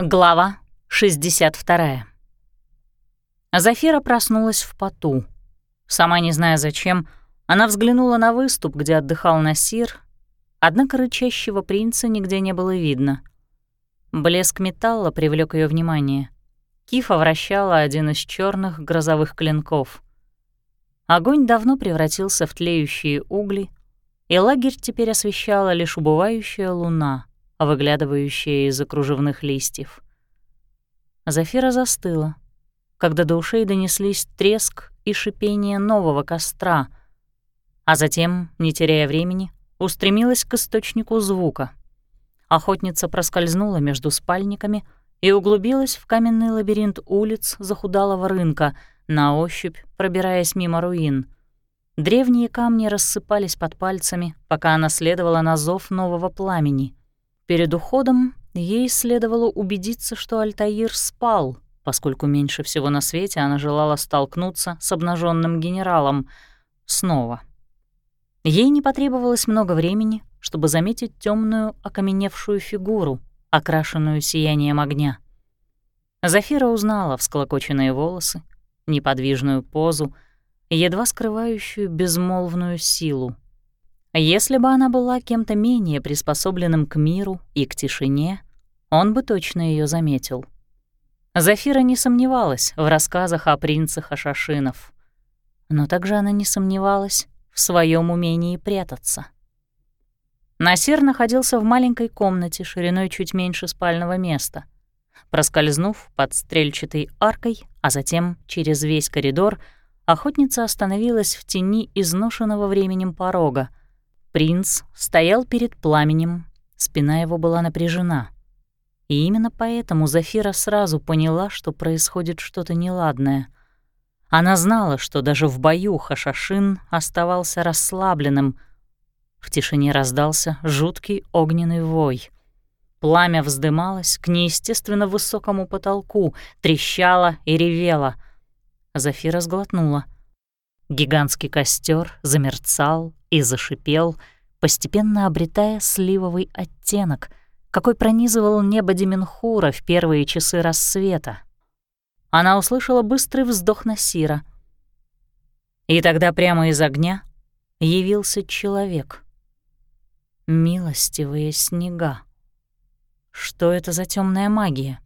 Глава 62. Зафира проснулась в поту. Сама не зная зачем, она взглянула на выступ, где отдыхал Насир, однако рычащего принца нигде не было видно. Блеск металла привлек ее внимание. Кифа вращала один из черных грозовых клинков. Огонь давно превратился в тлеющие угли, и лагерь теперь освещала лишь убывающая луна — выглядывающая из-за кружевных листьев. Зафира застыла, когда до ушей донеслись треск и шипение нового костра, а затем, не теряя времени, устремилась к источнику звука. Охотница проскользнула между спальниками и углубилась в каменный лабиринт улиц захудалого рынка, на ощупь пробираясь мимо руин. Древние камни рассыпались под пальцами, пока она следовала на зов нового пламени. Перед уходом ей следовало убедиться, что Альтаир спал, поскольку меньше всего на свете она желала столкнуться с обнаженным генералом снова. Ей не потребовалось много времени, чтобы заметить темную окаменевшую фигуру, окрашенную сиянием огня. Зафира узнала всклокоченные волосы, неподвижную позу, едва скрывающую безмолвную силу — если бы она была кем-то менее приспособленным к миру и к тишине, он бы точно ее заметил. Зафира не сомневалась в рассказах о принцах Ашашинов, но также она не сомневалась в своем умении прятаться. Насир находился в маленькой комнате шириной чуть меньше спального места. Проскользнув под стрельчатой аркой, а затем через весь коридор, охотница остановилась в тени изношенного временем порога — Принц стоял перед пламенем, спина его была напряжена. И именно поэтому Зафира сразу поняла, что происходит что-то неладное. Она знала, что даже в бою Хашашин оставался расслабленным. В тишине раздался жуткий огненный вой. Пламя вздымалось к неестественно высокому потолку, трещало и ревело. Зафира сглотнула — Гигантский костер замерцал и зашипел, постепенно обретая сливовый оттенок, какой пронизывал небо Деменхура в первые часы рассвета. Она услышала быстрый вздох Насира. И тогда прямо из огня явился человек. Милостивые снега. Что это за темная магия?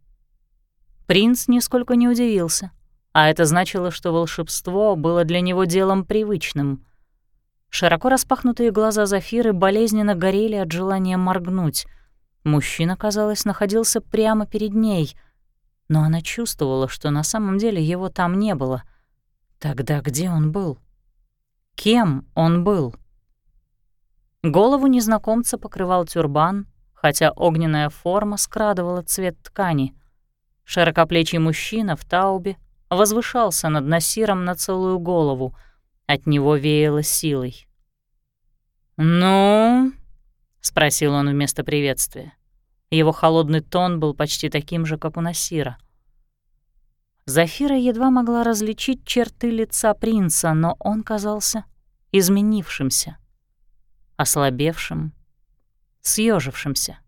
Принц нисколько не удивился — а это значило, что волшебство было для него делом привычным. Широко распахнутые глаза Зафиры болезненно горели от желания моргнуть. Мужчина, казалось, находился прямо перед ней, но она чувствовала, что на самом деле его там не было. Тогда где он был? Кем он был? Голову незнакомца покрывал тюрбан, хотя огненная форма скрадывала цвет ткани. Широкоплечий мужчина в таубе возвышался над Насиром на целую голову. От него веяло силой. «Ну?» — спросил он вместо приветствия. Его холодный тон был почти таким же, как у Насира. Зафира едва могла различить черты лица принца, но он казался изменившимся, ослабевшим, съежившимся.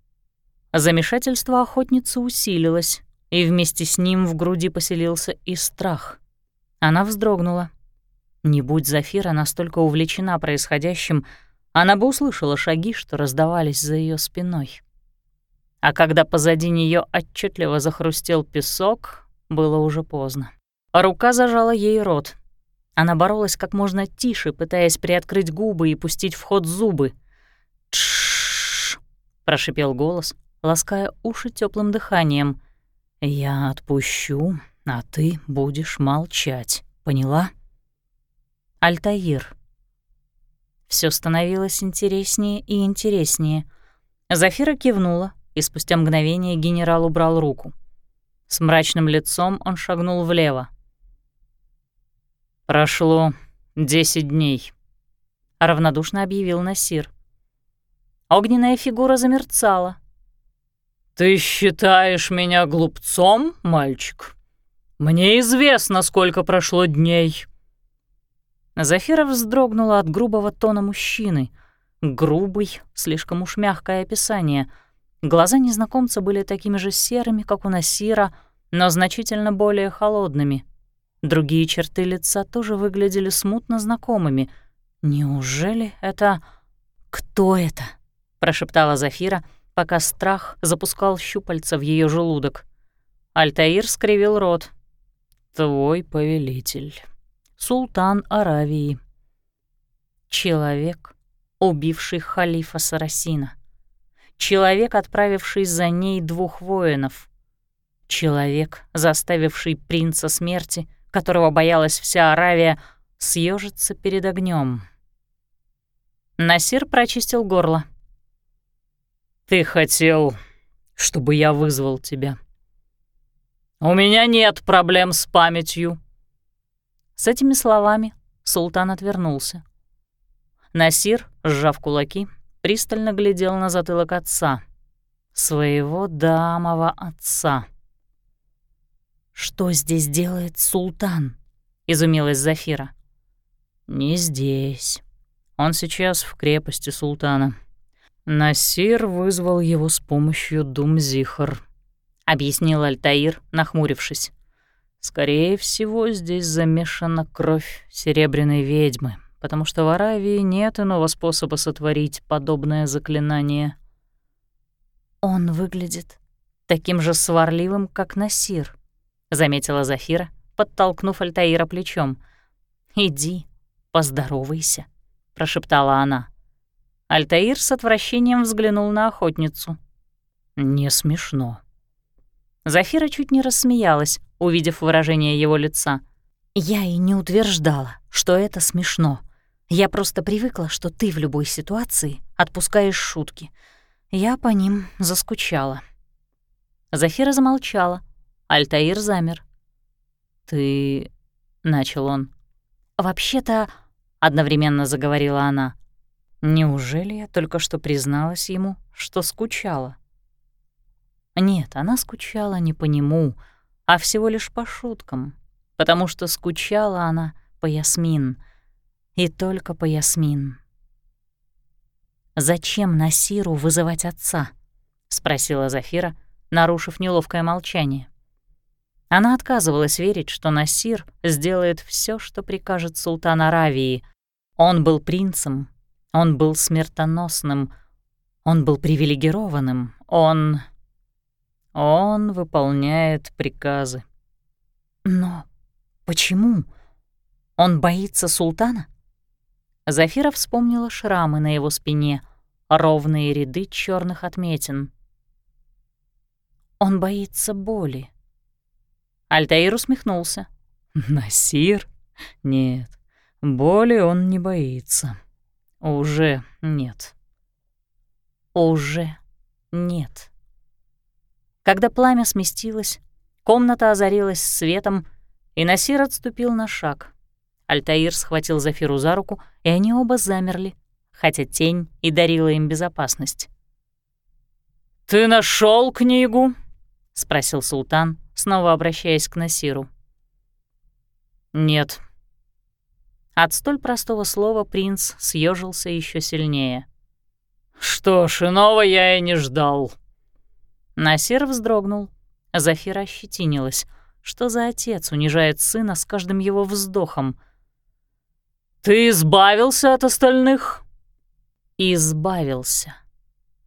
Замешательство охотницы усилилось, и вместе с ним в груди поселился и страх. Она вздрогнула. Не будь Зафира настолько увлечена происходящим, она бы услышала шаги, что раздавались за ее спиной. А когда позади нее отчетливо захрустел песок, было уже поздно. Рука зажала ей рот. Она боролась как можно тише, пытаясь приоткрыть губы и пустить в ход зубы. «Тш-ш-ш», прошипел голос, лаская уши теплым дыханием. «Я отпущу, а ты будешь молчать, поняла?» Альтаир. Все становилось интереснее и интереснее. Зафира кивнула, и спустя мгновение генерал убрал руку. С мрачным лицом он шагнул влево. «Прошло десять дней», — равнодушно объявил Насир. Огненная фигура замерцала, «Ты считаешь меня глупцом, мальчик? Мне известно, сколько прошло дней». Зафира вздрогнула от грубого тона мужчины. Грубый, слишком уж мягкое описание. Глаза незнакомца были такими же серыми, как у Насира, но значительно более холодными. Другие черты лица тоже выглядели смутно знакомыми. Неужели это... «Кто это?» — прошептала Зафира, пока страх запускал щупальца в ее желудок. Альтаир скривил рот. «Твой повелитель. Султан Аравии. Человек, убивший халифа Сарасина. Человек, отправивший за ней двух воинов. Человек, заставивший принца смерти, которого боялась вся Аравия, съежиться перед огнем. Насир прочистил горло. «Ты хотел, чтобы я вызвал тебя. У меня нет проблем с памятью». С этими словами султан отвернулся. Насир, сжав кулаки, пристально глядел на затылок отца. Своего дамового отца. «Что здесь делает султан?» — изумилась Зафира. «Не здесь. Он сейчас в крепости султана. Насир вызвал его с помощью Думзихар», — объяснил Альтаир, нахмурившись. «Скорее всего, здесь замешана кровь серебряной ведьмы» потому что в Аравии нет иного способа сотворить подобное заклинание. «Он выглядит таким же сварливым, как Насир», — заметила Зафира, подтолкнув Альтаира плечом. «Иди, поздоровайся», — прошептала она. Альтаир с отвращением взглянул на охотницу. «Не смешно». Зафира чуть не рассмеялась, увидев выражение его лица. «Я и не утверждала, что это смешно», я просто привыкла, что ты в любой ситуации отпускаешь шутки. Я по ним заскучала. Зафира замолчала. Альтаир замер. «Ты...» — начал он. «Вообще-то...» — одновременно заговорила она. «Неужели я только что призналась ему, что скучала?» Нет, она скучала не по нему, а всего лишь по шуткам, потому что скучала она по Ясмин — и только по Ясмин. «Зачем Насиру вызывать отца?» — спросила Зафира, нарушив неловкое молчание. Она отказывалась верить, что Насир сделает все, что прикажет султан Аравии. Он был принцем, он был смертоносным, он был привилегированным, он... Он выполняет приказы. Но почему? Он боится султана? Зафира вспомнила шрамы на его спине, ровные ряды черных отметин. «Он боится боли». Альтаир усмехнулся. «Насир? Нет, боли он не боится. Уже нет». «Уже нет». Когда пламя сместилось, комната озарилась светом, и Насир отступил на шаг — Альтаир схватил Зафиру за руку, и они оба замерли, хотя тень и дарила им безопасность. «Ты нашел книгу?» — спросил султан, снова обращаясь к Насиру. «Нет». От столь простого слова принц съежился еще сильнее. «Что ж, иного я и не ждал». Насир вздрогнул, Зафира ощетинилась. Что за отец унижает сына с каждым его вздохом? «Ты избавился от остальных?» «Избавился.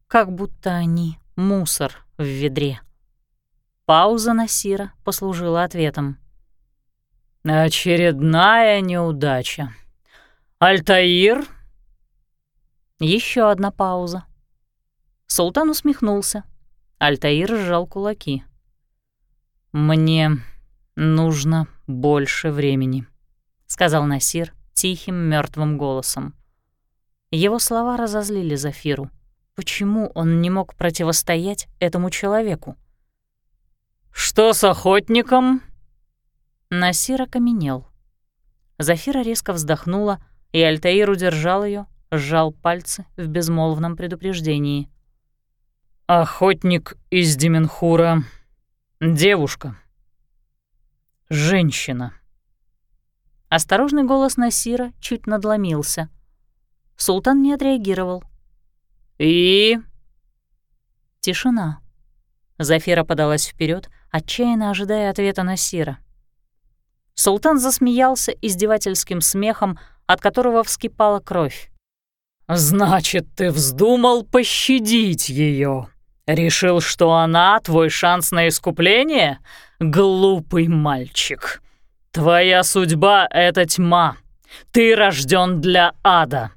Как будто они мусор в ведре». Пауза Насира послужила ответом. «Очередная неудача. Альтаир?» Еще одна пауза. Султан усмехнулся. Альтаир сжал кулаки. «Мне нужно больше времени», — сказал Насир, тихим мертвым голосом. Его слова разозлили Зафиру. Почему он не мог противостоять этому человеку? «Что с охотником?» Насир окаменел. Зафира резко вздохнула, и Альтаир удержал ее, сжал пальцы в безмолвном предупреждении. «Охотник из Деменхура. Девушка. Женщина». Осторожный голос Насира чуть надломился. Султан не отреагировал. «И?» Тишина. Зафира подалась вперед, отчаянно ожидая ответа Насира. Султан засмеялся издевательским смехом, от которого вскипала кровь. «Значит, ты вздумал пощадить ее? Решил, что она твой шанс на искупление? Глупый мальчик. Твоя судьба — это тьма. Ты рожден для ада».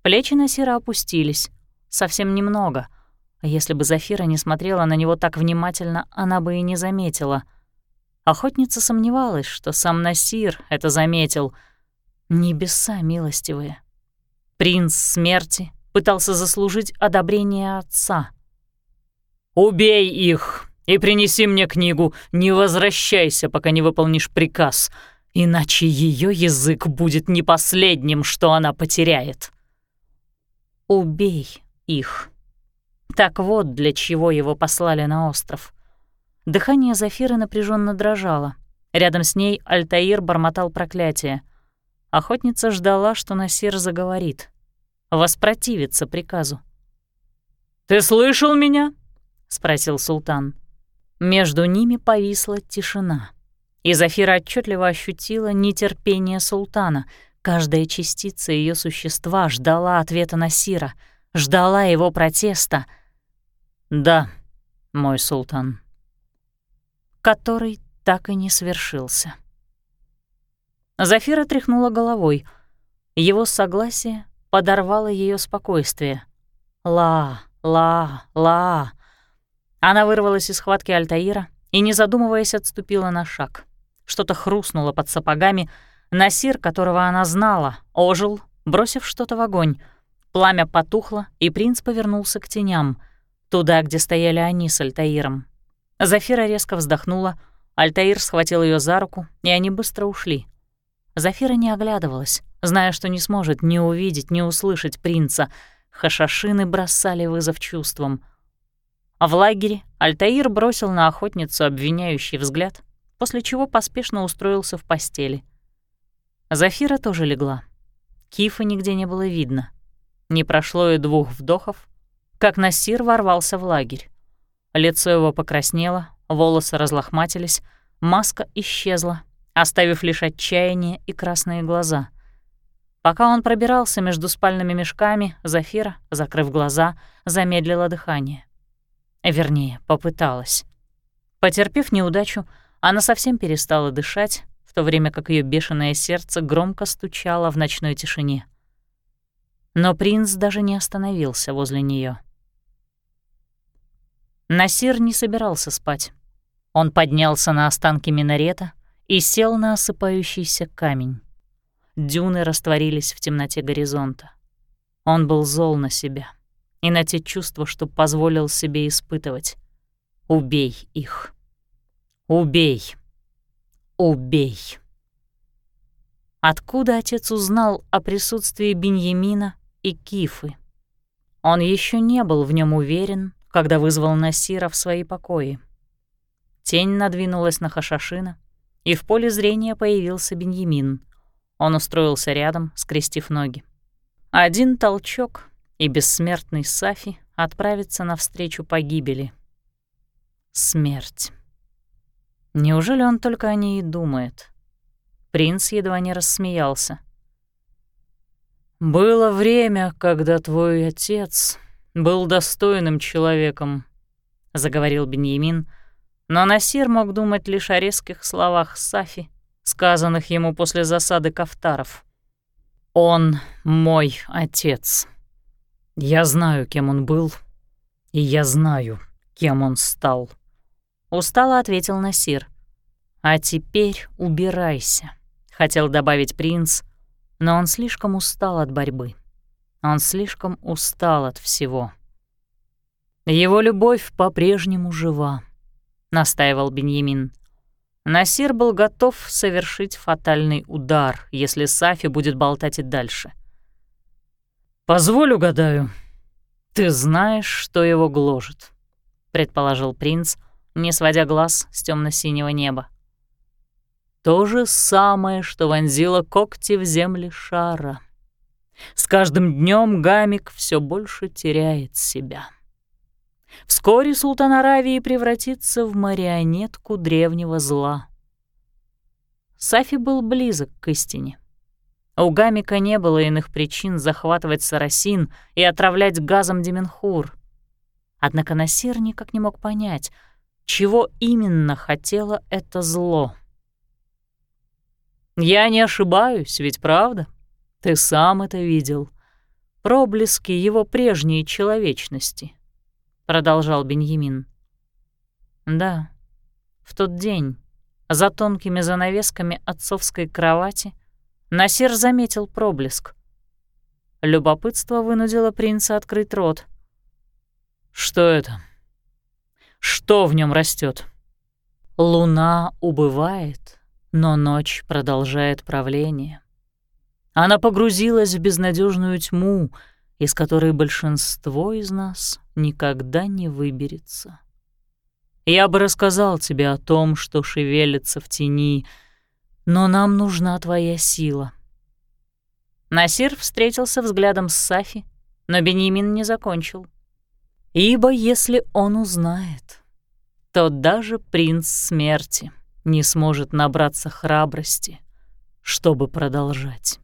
Плечи Насира опустились. Совсем немного. Если бы Зафира не смотрела на него так внимательно, она бы и не заметила — Охотница сомневалась, что сам Насир это заметил. Небеса милостивые. Принц смерти пытался заслужить одобрение отца. «Убей их и принеси мне книгу. Не возвращайся, пока не выполнишь приказ, иначе ее язык будет не последним, что она потеряет». «Убей их». Так вот, для чего его послали на остров. Дыхание Зафиры напряженно дрожало. Рядом с ней Альтаир бормотал проклятие. Охотница ждала, что Насир заговорит. Воспротивится приказу. «Ты слышал меня?» — спросил султан. Между ними повисла тишина. И Зафира отчетливо ощутила нетерпение султана. Каждая частица ее существа ждала ответа Насира, ждала его протеста. «Да, мой султан», который так и не свершился. Зафира тряхнула головой. Его согласие подорвало ее спокойствие. «Ла, ла, ла». Она вырвалась из схватки Альтаира и, не задумываясь, отступила на шаг. Что-то хрустнуло под сапогами. Насир, которого она знала, ожил, бросив что-то в огонь. Пламя потухло, и принц повернулся к теням, туда, где стояли они с Альтаиром. Зафира резко вздохнула, Альтаир схватил ее за руку, и они быстро ушли. Зафира не оглядывалась, зная, что не сможет ни увидеть, ни услышать принца. Хашашины бросали вызов чувствам. А в лагере Альтаир бросил на охотницу обвиняющий взгляд, после чего поспешно устроился в постели. Зафира тоже легла. Кифа нигде не было видно. Не прошло и двух вдохов, как Насир ворвался в лагерь. Лицо его покраснело, волосы разлохматились, маска исчезла, оставив лишь отчаяние и красные глаза. Пока он пробирался между спальными мешками, Зафира, закрыв глаза, замедлила дыхание. Вернее, попыталась. Потерпев неудачу, она совсем перестала дышать, в то время как ее бешеное сердце громко стучало в ночной тишине. Но принц даже не остановился возле нее. Насир не собирался спать. Он поднялся на останки минарета и сел на осыпающийся камень. Дюны растворились в темноте горизонта. Он был зол на себя и на те чувства, что позволил себе испытывать. Убей их. Убей. Убей. Откуда отец узнал о присутствии Беньямина и Кифы? Он еще не был в нем уверен, когда вызвал Насира в свои покои. Тень надвинулась на Хашашина, и в поле зрения появился Беньямин. Он устроился рядом, скрестив ноги. Один толчок, и бессмертный Сафи отправится навстречу погибели. Смерть. Неужели он только о ней и думает? Принц едва не рассмеялся. «Было время, когда твой отец был достойным человеком», — заговорил Беньямин, но Насир мог думать лишь о резких словах Сафи, сказанных ему после засады кафтаров. «Он мой отец. Я знаю, кем он был, и я знаю, кем он стал», — устало ответил Насир. «А теперь убирайся», — хотел добавить принц, но он слишком устал от борьбы. Он слишком устал от всего. «Его любовь по-прежнему жива», — настаивал Беньямин. Насир был готов совершить фатальный удар, если Сафи будет болтать и дальше. «Позволь угадаю, ты знаешь, что его гложет», — предположил принц, не сводя глаз с темно синего неба. «То же самое, что вонзило когти в земли шара». С каждым днем Гамик все больше теряет себя. Вскоре султан Аравии превратится в марионетку древнего зла. Сафи был близок к истине. У Гамика не было иных причин захватывать Сарасин и отравлять газом Деменхур. Однако Насир никак не мог понять, чего именно хотело это зло. «Я не ошибаюсь, ведь правда? Ты сам это видел. Проблески его прежней человечности», — продолжал Беньямин. «Да, в тот день, за тонкими занавесками отцовской кровати, Насир заметил проблеск. Любопытство вынудило принца открыть рот. «Что это? Что в нем растет? Луна убывает, но ночь продолжает правление. Она погрузилась в безнадежную тьму, из которой большинство из нас никогда не выберется. Я бы рассказал тебе о том, что шевелится в тени, но нам нужна твоя сила». Насир встретился взглядом с Сафи, но Бенемин не закончил. «Ибо если он узнает, то даже принц смерти не сможет набраться храбрости, чтобы продолжать».